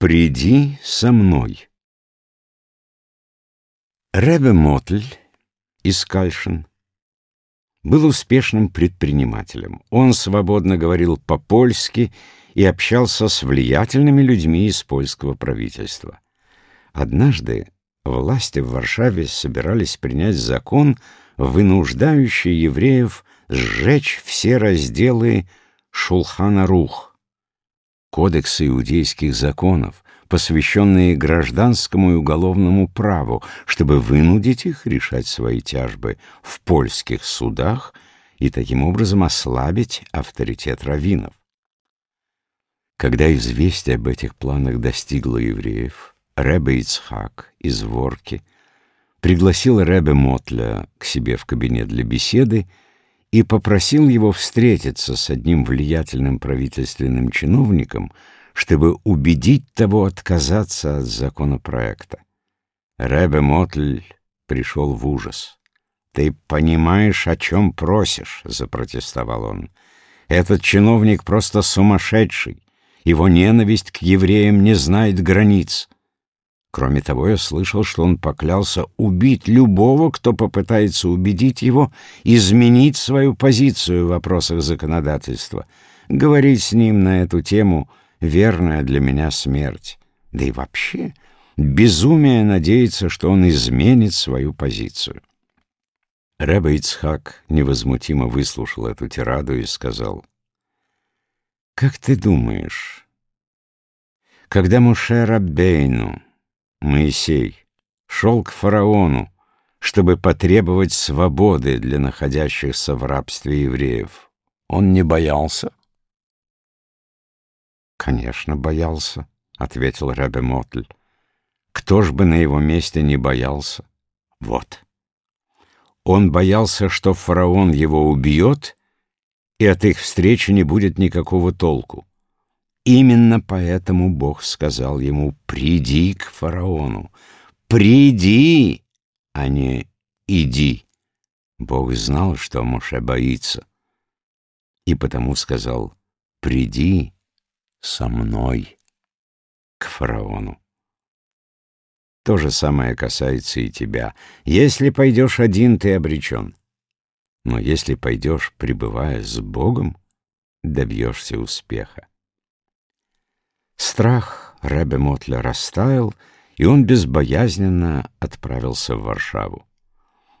Приди со мной. Ребе Мотль из Кальшин был успешным предпринимателем. Он свободно говорил по-польски и общался с влиятельными людьми из польского правительства. Однажды власти в Варшаве собирались принять закон, вынуждающий евреев сжечь все разделы Шулхана Рух, кодексы иудейских законов, посвященные гражданскому и уголовному праву, чтобы вынудить их решать свои тяжбы в польских судах и таким образом ослабить авторитет раввинов. Когда известие об этих планах достигло евреев, Ребе Ицхак из Ворки пригласил Ребе Мотля к себе в кабинет для беседы и попросил его встретиться с одним влиятельным правительственным чиновником, чтобы убедить того отказаться от законопроекта. Ребе Мотль пришел в ужас. «Ты понимаешь, о чем просишь?» — запротестовал он. «Этот чиновник просто сумасшедший. Его ненависть к евреям не знает границ. Кроме того, я слышал, что он поклялся убить любого, кто попытается убедить его изменить свою позицию в вопросах законодательства. Говорить с ним на эту тему — верная для меня смерть. Да и вообще, безумие надеяться, что он изменит свою позицию. Рэбе Ицхак невозмутимо выслушал эту тираду и сказал, «Как ты думаешь, когда Муше Раббейну Моисей шел к фараону, чтобы потребовать свободы для находящихся в рабстве евреев. Он не боялся? «Конечно, боялся», — ответил Рабе Мотль. «Кто ж бы на его месте не боялся?» «Вот». Он боялся, что фараон его убьет, и от их встречи не будет никакого толку. Именно поэтому Бог сказал ему «Приди к фараону». «Приди!» а не «иди». Бог знал, что Моше боится, и потому сказал «Приди со мной к фараону». То же самое касается и тебя. Если пойдешь один, ты обречен. Но если пойдешь, пребывая с Богом, добьешься успеха. Страх Рэбе Мотля растаял, и он безбоязненно отправился в Варшаву.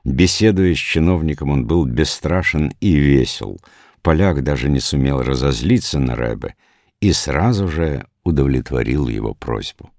Беседуя с чиновником, он был бесстрашен и весел. Поляк даже не сумел разозлиться на Рэбе и сразу же удовлетворил его просьбу.